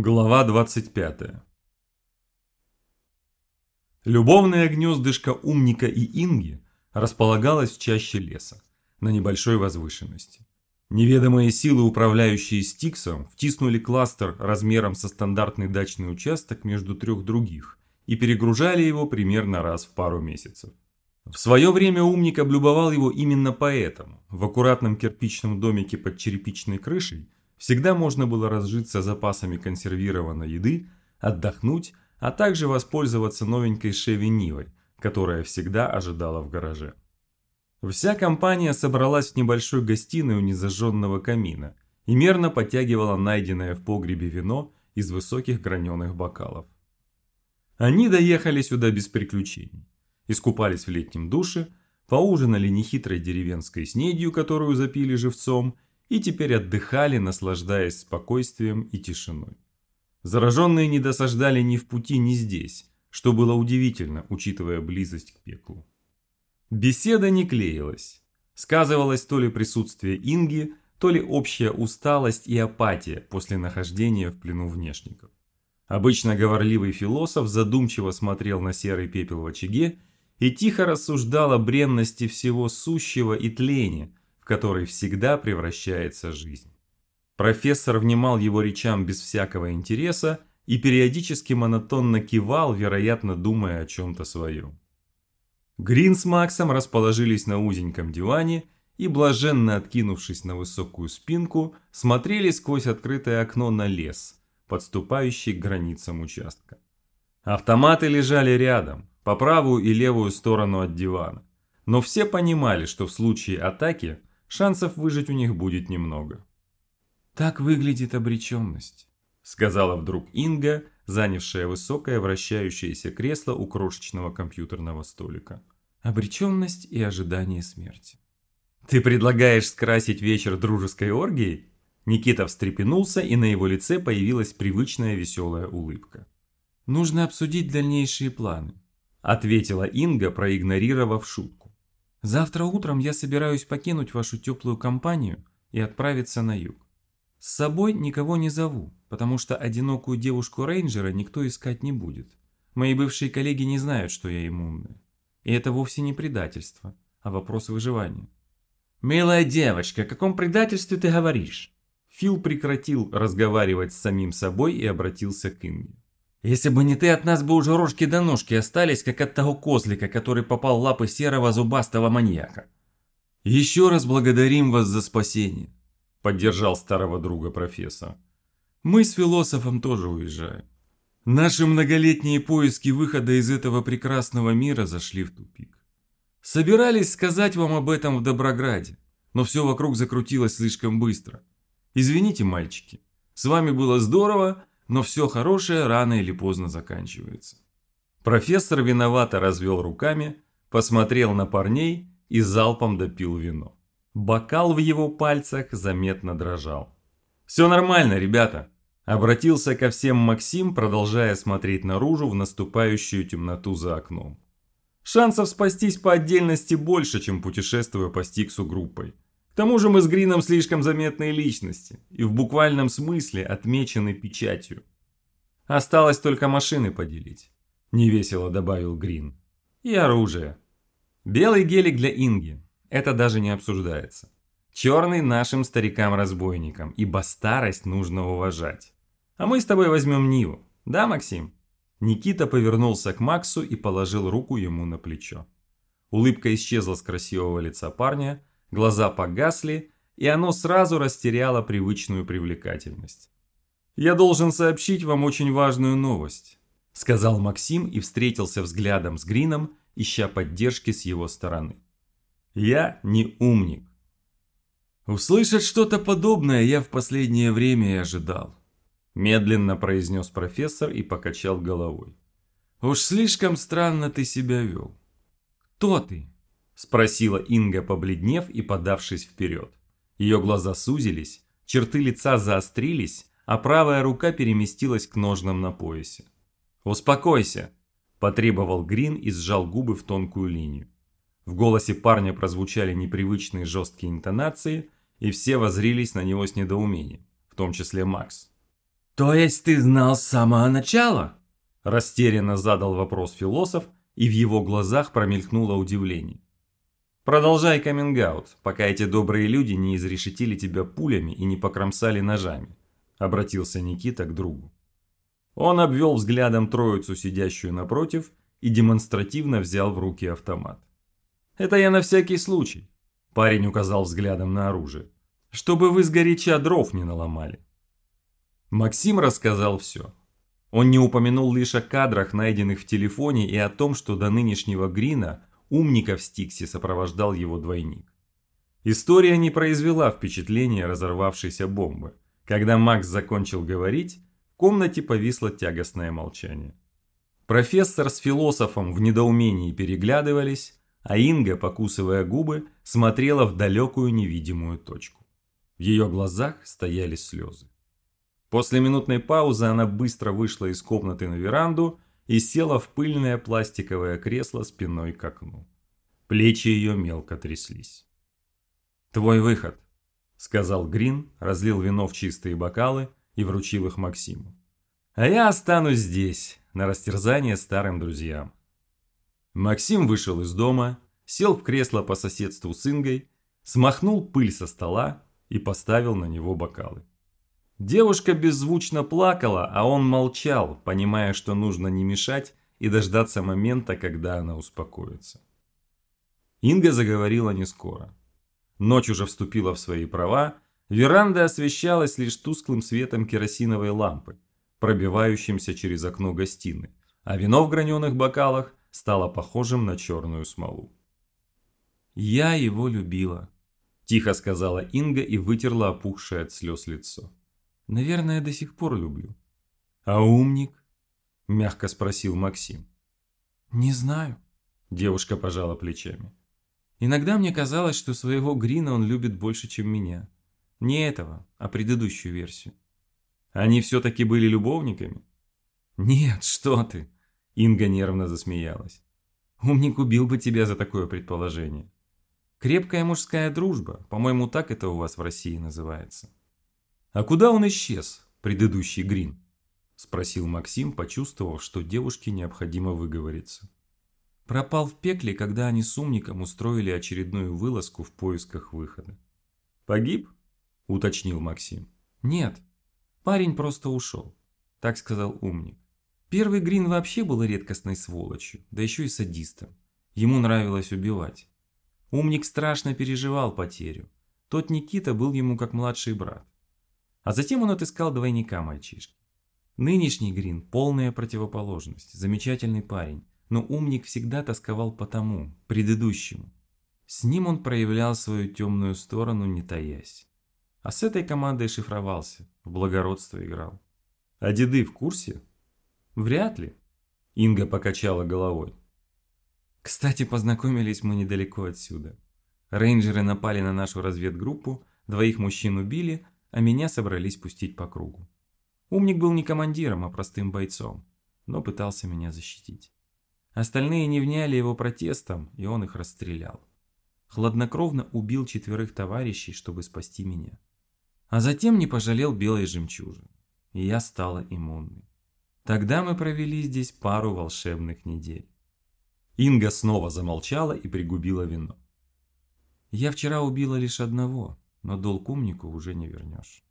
Глава 25 Любовное гнездышко Умника и Инги располагалось в чаще леса, на небольшой возвышенности. Неведомые силы, управляющие Стиксом, втиснули кластер размером со стандартный дачный участок между трех других и перегружали его примерно раз в пару месяцев. В свое время Умник облюбовал его именно поэтому. В аккуратном кирпичном домике под черепичной крышей Всегда можно было разжиться запасами консервированной еды, отдохнуть, а также воспользоваться новенькой Шеви Нивой, которая всегда ожидала в гараже. Вся компания собралась в небольшой гостиной у незажженного камина и мерно подтягивала найденное в погребе вино из высоких граненых бокалов. Они доехали сюда без приключений, искупались в летнем душе, поужинали нехитрой деревенской снедью, которую запили живцом, и теперь отдыхали, наслаждаясь спокойствием и тишиной. Зараженные не досаждали ни в пути, ни здесь, что было удивительно, учитывая близость к пеклу. Беседа не клеилась. Сказывалось то ли присутствие Инги, то ли общая усталость и апатия после нахождения в плену внешников. Обычно говорливый философ задумчиво смотрел на серый пепел в очаге и тихо рассуждал о бренности всего сущего и тления, которой всегда превращается жизнь. Профессор внимал его речам без всякого интереса и периодически монотонно кивал, вероятно, думая о чем-то своем. Грин с Максом расположились на узеньком диване и, блаженно откинувшись на высокую спинку, смотрели сквозь открытое окно на лес, подступающий к границам участка. Автоматы лежали рядом, по правую и левую сторону от дивана, но все понимали, что в случае атаки шансов выжить у них будет немного. «Так выглядит обреченность», – сказала вдруг Инга, занявшая высокое вращающееся кресло у крошечного компьютерного столика. «Обреченность и ожидание смерти». «Ты предлагаешь скрасить вечер дружеской оргией?» Никита встрепенулся, и на его лице появилась привычная веселая улыбка. «Нужно обсудить дальнейшие планы», – ответила Инга, проигнорировав шутку. Завтра утром я собираюсь покинуть вашу теплую компанию и отправиться на юг. С собой никого не зову, потому что одинокую девушку-рейнджера никто искать не будет. Мои бывшие коллеги не знают, что я иммунная. И это вовсе не предательство, а вопрос выживания. «Милая девочка, о каком предательстве ты говоришь?» Фил прекратил разговаривать с самим собой и обратился к Инге. Если бы не ты, от нас бы уже рожки до ножки остались, как от того козлика, который попал в лапы серого зубастого маньяка. Еще раз благодарим вас за спасение, поддержал старого друга профессор. Мы с философом тоже уезжаем. Наши многолетние поиски выхода из этого прекрасного мира зашли в тупик. Собирались сказать вам об этом в Доброграде, но все вокруг закрутилось слишком быстро. Извините, мальчики, с вами было здорово, но все хорошее рано или поздно заканчивается. Профессор виновато развел руками, посмотрел на парней и залпом допил вино. Бокал в его пальцах заметно дрожал. «Все нормально, ребята», – обратился ко всем Максим, продолжая смотреть наружу в наступающую темноту за окном. «Шансов спастись по отдельности больше, чем путешествуя по Стиксу группой тому же мы с Грином слишком заметные личности и в буквальном смысле отмечены печатью. Осталось только машины поделить, невесело добавил Грин. И оружие. Белый гелик для Инги, это даже не обсуждается. Черный нашим старикам-разбойникам, ибо старость нужно уважать. А мы с тобой возьмем Ниву, да, Максим? Никита повернулся к Максу и положил руку ему на плечо. Улыбка исчезла с красивого лица парня, Глаза погасли, и оно сразу растеряло привычную привлекательность. «Я должен сообщить вам очень важную новость», – сказал Максим и встретился взглядом с Грином, ища поддержки с его стороны. «Я не умник». «Услышать что-то подобное я в последнее время и ожидал», – медленно произнес профессор и покачал головой. «Уж слишком странно ты себя вел. Кто ты?» Спросила Инга, побледнев и подавшись вперед. Ее глаза сузились, черты лица заострились, а правая рука переместилась к ножнам на поясе. «Успокойся!» – потребовал Грин и сжал губы в тонкую линию. В голосе парня прозвучали непривычные жесткие интонации, и все возрились на него с недоумением, в том числе Макс. «То есть ты знал с самого начала?» Растерянно задал вопрос философ, и в его глазах промелькнуло удивление. «Продолжай каминг пока эти добрые люди не изрешетили тебя пулями и не покромсали ножами», обратился Никита к другу. Он обвел взглядом троицу, сидящую напротив, и демонстративно взял в руки автомат. «Это я на всякий случай», – парень указал взглядом на оружие, – «чтобы вы сгоряча дров не наломали». Максим рассказал все. Он не упомянул лишь о кадрах, найденных в телефоне, и о том, что до нынешнего Грина умника в Стиксе сопровождал его двойник. История не произвела впечатления разорвавшейся бомбы. Когда Макс закончил говорить, в комнате повисло тягостное молчание. Профессор с философом в недоумении переглядывались, а Инга, покусывая губы, смотрела в далекую невидимую точку. В ее глазах стояли слезы. После минутной паузы она быстро вышла из комнаты на веранду и села в пыльное пластиковое кресло спиной к окну. Плечи ее мелко тряслись. «Твой выход», — сказал Грин, разлил вино в чистые бокалы и вручил их Максиму. «А я останусь здесь, на растерзание старым друзьям». Максим вышел из дома, сел в кресло по соседству с Ингой, смахнул пыль со стола и поставил на него бокалы. Девушка беззвучно плакала, а он молчал, понимая, что нужно не мешать и дождаться момента, когда она успокоится. Инга заговорила не скоро. Ночь уже вступила в свои права, веранда освещалась лишь тусклым светом керосиновой лампы, пробивающимся через окно гостиной, а вино в граненых бокалах стало похожим на черную смолу. «Я его любила», – тихо сказала Инга и вытерла опухшее от слез лицо. Наверное, до сих пор люблю. А умник? Мягко спросил Максим. Не знаю. Девушка пожала плечами. Иногда мне казалось, что своего Грина он любит больше, чем меня. Не этого, а предыдущую версию. Они все-таки были любовниками? Нет, что ты. Инга нервно засмеялась. Умник убил бы тебя за такое предположение. Крепкая мужская дружба, по-моему, так это у вас в России называется. «А куда он исчез, предыдущий Грин?» – спросил Максим, почувствовав, что девушке необходимо выговориться. Пропал в пекле, когда они с умником устроили очередную вылазку в поисках выхода. «Погиб?» – уточнил Максим. «Нет, парень просто ушел», – так сказал умник. Первый Грин вообще был редкостной сволочью, да еще и садистом. Ему нравилось убивать. Умник страшно переживал потерю. Тот Никита был ему как младший брат. А затем он отыскал двойника мальчишки. Нынешний Грин – полная противоположность, замечательный парень, но умник всегда тосковал по тому, предыдущему. С ним он проявлял свою темную сторону, не таясь. А с этой командой шифровался, в благородство играл. А деды в курсе? Вряд ли. Инга покачала головой. Кстати, познакомились мы недалеко отсюда. Рейнджеры напали на нашу разведгруппу, двоих мужчин убили – а меня собрались пустить по кругу. Умник был не командиром, а простым бойцом, но пытался меня защитить. Остальные не вняли его протестом, и он их расстрелял. Хладнокровно убил четверых товарищей, чтобы спасти меня. А затем не пожалел белой жемчужины, и я стала иммунной. Тогда мы провели здесь пару волшебных недель. Инга снова замолчала и пригубила вино. Я вчера убила лишь одного, но долг умнику уже не вернешь.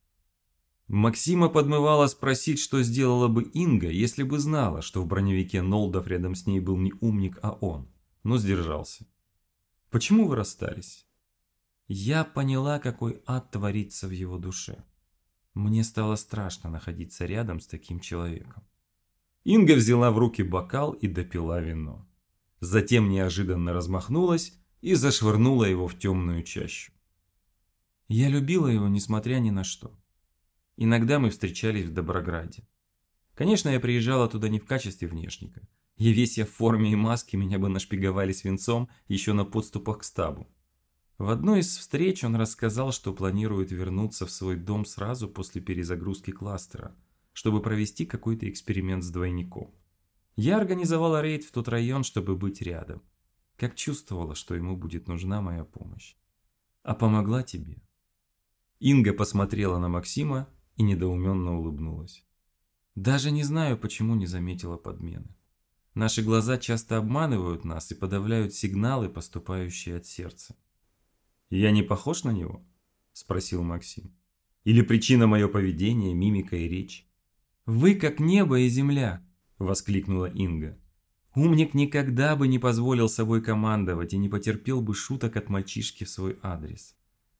Максима подмывала спросить, что сделала бы Инга, если бы знала, что в броневике Нолдов рядом с ней был не умник, а он, но сдержался. «Почему вы расстались?» Я поняла, какой ад творится в его душе. Мне стало страшно находиться рядом с таким человеком. Инга взяла в руки бокал и допила вино. Затем неожиданно размахнулась и зашвырнула его в темную чащу. Я любила его, несмотря ни на что. Иногда мы встречались в Доброграде. Конечно, я приезжала туда не в качестве внешника. И весь я в форме и маске, меня бы нашпиговали свинцом еще на подступах к стабу. В одной из встреч он рассказал, что планирует вернуться в свой дом сразу после перезагрузки кластера, чтобы провести какой-то эксперимент с двойником. Я организовала рейд в тот район, чтобы быть рядом. Как чувствовала, что ему будет нужна моя помощь. А помогла тебе. Инга посмотрела на Максима и недоуменно улыбнулась. Даже не знаю, почему не заметила подмены. Наши глаза часто обманывают нас и подавляют сигналы, поступающие от сердца. «Я не похож на него?» – спросил Максим. «Или причина мое поведение, мимика и речь?» «Вы как небо и земля!» – воскликнула Инга. Умник никогда бы не позволил собой командовать и не потерпел бы шуток от мальчишки в свой адрес.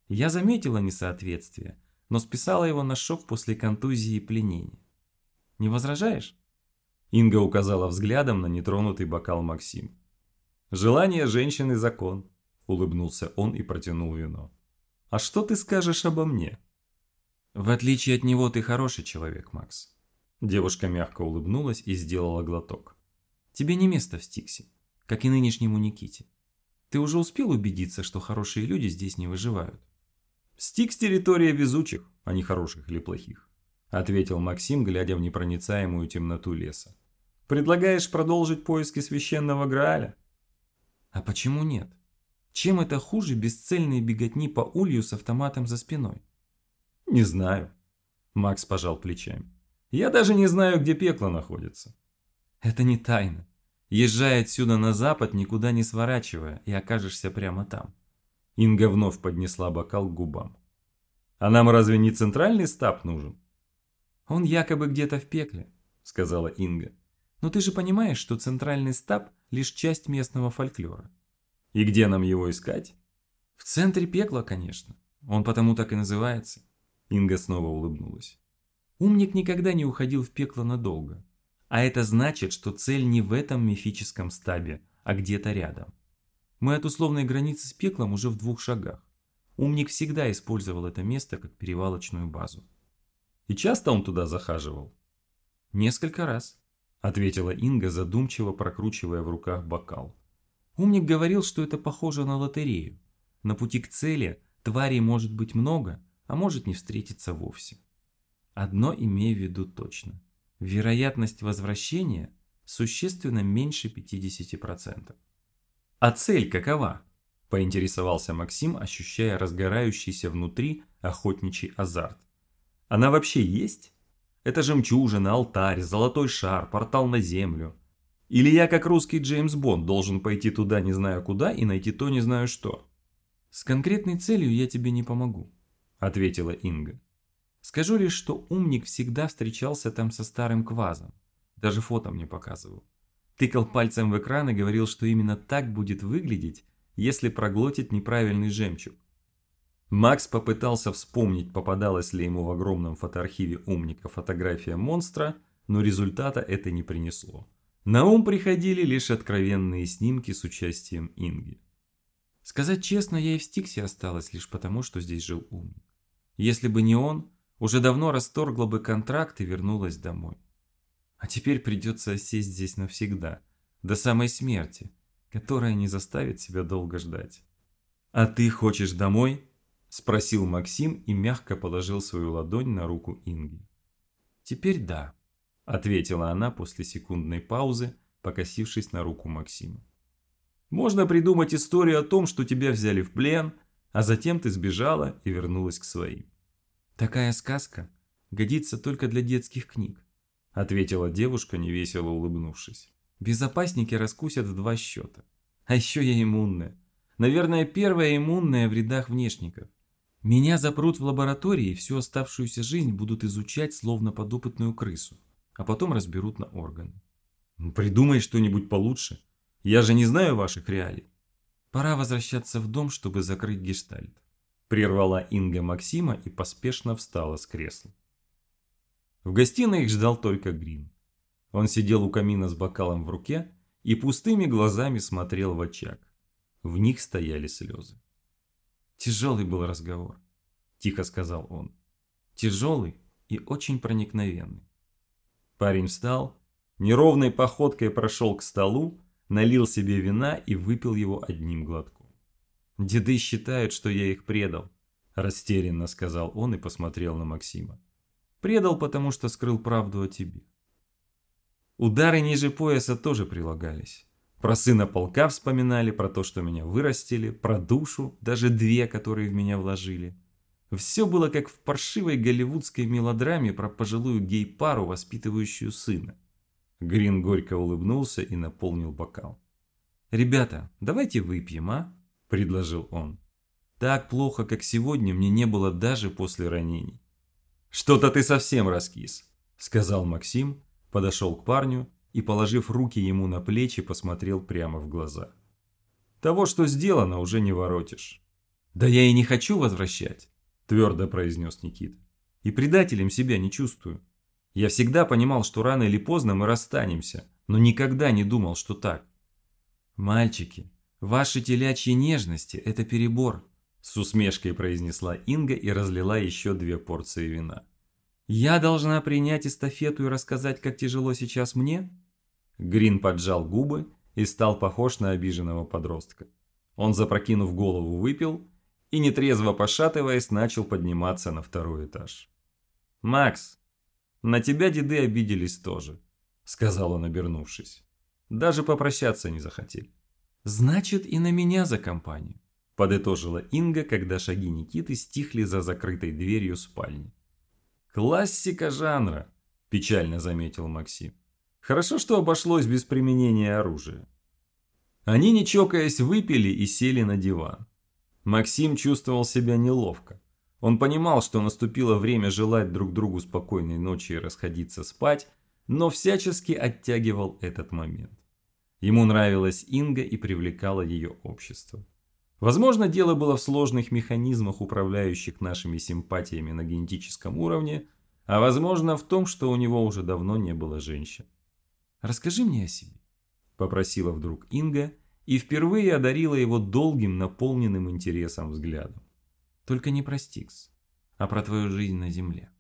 Я заметила несоответствие, но списала его на шок после контузии и пленения. Не возражаешь? Инга указала взглядом на нетронутый бокал Максим. «Желание женщины – закон», – улыбнулся он и протянул вино. «А что ты скажешь обо мне?» «В отличие от него ты хороший человек, Макс». Девушка мягко улыбнулась и сделала глоток. Тебе не место в Стиксе, как и нынешнему Никите. Ты уже успел убедиться, что хорошие люди здесь не выживают? Стикс – территория везучих, а не хороших или плохих, ответил Максим, глядя в непроницаемую темноту леса. Предлагаешь продолжить поиски священного Грааля? А почему нет? Чем это хуже бесцельной беготни по улью с автоматом за спиной? Не знаю. Макс пожал плечами. Я даже не знаю, где пекло находится. Это не тайна. Езжай отсюда на запад, никуда не сворачивая, и окажешься прямо там. Инга вновь поднесла бокал к губам. А нам разве не центральный стаб нужен? Он якобы где-то в пекле, сказала Инга. Но ты же понимаешь, что центральный стаб лишь часть местного фольклора. И где нам его искать? В центре пекла, конечно. Он потому так и называется. Инга снова улыбнулась. Умник никогда не уходил в пекло надолго. А это значит, что цель не в этом мифическом стабе, а где-то рядом. Мы от условной границы с пеклом уже в двух шагах. Умник всегда использовал это место как перевалочную базу. И часто он туда захаживал? Несколько раз, ответила Инга, задумчиво прокручивая в руках бокал. Умник говорил, что это похоже на лотерею. На пути к цели тварей может быть много, а может не встретиться вовсе. Одно имею в виду точно вероятность возвращения существенно меньше 50%. А цель какова? Поинтересовался Максим, ощущая разгорающийся внутри охотничий азарт. Она вообще есть? Это жемчужина, алтарь, золотой шар, портал на землю. Или я, как русский Джеймс Бонд, должен пойти туда не знаю куда и найти то не знаю что? С конкретной целью я тебе не помогу, ответила Инга. Скажу лишь, что умник всегда встречался там со старым квазом. Даже фото мне показывал. Тыкал пальцем в экран и говорил, что именно так будет выглядеть, если проглотит неправильный жемчуг. Макс попытался вспомнить, попадалась ли ему в огромном фотоархиве умника фотография монстра, но результата это не принесло. На ум приходили лишь откровенные снимки с участием Инги. Сказать честно, я и в Стиксе осталась лишь потому, что здесь жил умник. Если бы не он, уже давно расторгла бы контракт и вернулась домой. А теперь придется сесть здесь навсегда, до самой смерти, которая не заставит себя долго ждать. «А ты хочешь домой?» – спросил Максим и мягко положил свою ладонь на руку Инги. «Теперь да», – ответила она после секундной паузы, покосившись на руку Максима. «Можно придумать историю о том, что тебя взяли в плен, а затем ты сбежала и вернулась к своим. «Такая сказка годится только для детских книг», ответила девушка, невесело улыбнувшись. «Безопасники раскусят в два счета. А еще я иммунная. Наверное, первая иммунная в рядах внешников. Меня запрут в лаборатории и всю оставшуюся жизнь будут изучать словно подопытную крысу, а потом разберут на органы. Ну, придумай что-нибудь получше. Я же не знаю ваших реалий. Пора возвращаться в дом, чтобы закрыть гештальт. Прервала Инга Максима и поспешно встала с кресла. В гостиной их ждал только Грин. Он сидел у камина с бокалом в руке и пустыми глазами смотрел в очаг. В них стояли слезы. «Тяжелый был разговор», – тихо сказал он. «Тяжелый и очень проникновенный». Парень встал, неровной походкой прошел к столу, налил себе вина и выпил его одним глотком. Деды считают, что я их предал, растерянно сказал он и посмотрел на Максима. Предал, потому что скрыл правду о тебе. Удары ниже пояса тоже прилагались. Про сына полка вспоминали, про то, что меня вырастили, про душу, даже две, которые в меня вложили. Все было как в паршивой голливудской мелодраме про пожилую гей-пару, воспитывающую сына. Грин горько улыбнулся и наполнил бокал. «Ребята, давайте выпьем, а?» – предложил он. «Так плохо, как сегодня, мне не было даже после ранений». «Что-то ты совсем раскис», – сказал Максим, подошел к парню и, положив руки ему на плечи, посмотрел прямо в глаза. «Того, что сделано, уже не воротишь». «Да я и не хочу возвращать», – твердо произнес Никита. «И предателем себя не чувствую. Я всегда понимал, что рано или поздно мы расстанемся, но никогда не думал, что так. «Мальчики, ваши телячьи нежности – это перебор», – с усмешкой произнесла Инга и разлила еще две порции вина. «Я должна принять эстафету и рассказать, как тяжело сейчас мне?» Грин поджал губы и стал похож на обиженного подростка. Он, запрокинув голову, выпил и, нетрезво пошатываясь, начал подниматься на второй этаж. «Макс, на тебя деды обиделись тоже», – сказал он, обернувшись. Даже попрощаться не захотели. «Значит, и на меня за компанию», – подытожила Инга, когда шаги Никиты стихли за закрытой дверью спальни. «Классика жанра», – печально заметил Максим. «Хорошо, что обошлось без применения оружия». Они, не чокаясь, выпили и сели на диван. Максим чувствовал себя неловко. Он понимал, что наступило время желать друг другу спокойной ночи и расходиться спать, но всячески оттягивал этот момент. Ему нравилась Инга и привлекало ее общество. Возможно, дело было в сложных механизмах, управляющих нашими симпатиями на генетическом уровне, а возможно в том, что у него уже давно не было женщин. «Расскажи мне о себе», – попросила вдруг Инга и впервые одарила его долгим, наполненным интересом взглядом. «Только не про Стикс, а про твою жизнь на Земле».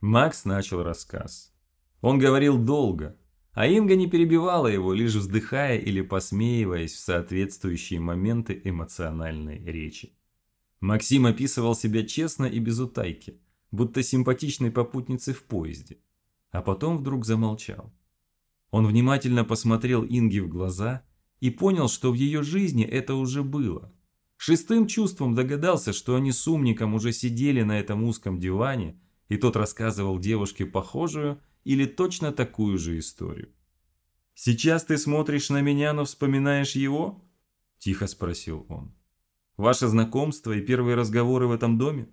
Макс начал рассказ. Он говорил долго, а Инга не перебивала его, лишь вздыхая или посмеиваясь в соответствующие моменты эмоциональной речи. Максим описывал себя честно и без утайки, будто симпатичной попутницы в поезде, а потом вдруг замолчал. Он внимательно посмотрел Инге в глаза и понял, что в ее жизни это уже было. Шестым чувством догадался, что они с умником уже сидели на этом узком диване, и тот рассказывал девушке похожую или точно такую же историю. «Сейчас ты смотришь на меня, но вспоминаешь его?» – тихо спросил он. «Ваше знакомство и первые разговоры в этом доме?»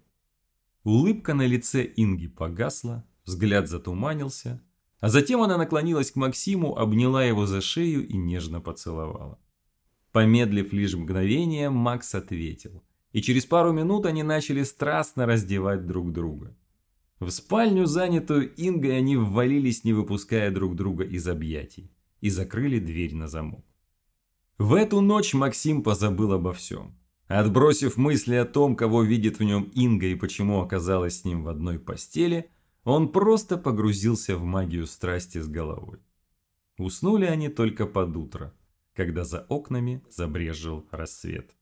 Улыбка на лице Инги погасла, взгляд затуманился, а затем она наклонилась к Максиму, обняла его за шею и нежно поцеловала. Помедлив лишь мгновение, Макс ответил, и через пару минут они начали страстно раздевать друг друга. В спальню, занятую Ингой, они ввалились, не выпуская друг друга из объятий, и закрыли дверь на замок. В эту ночь Максим позабыл обо всем. Отбросив мысли о том, кого видит в нем Инга и почему оказалась с ним в одной постели, он просто погрузился в магию страсти с головой. Уснули они только под утро, когда за окнами забрежил рассвет.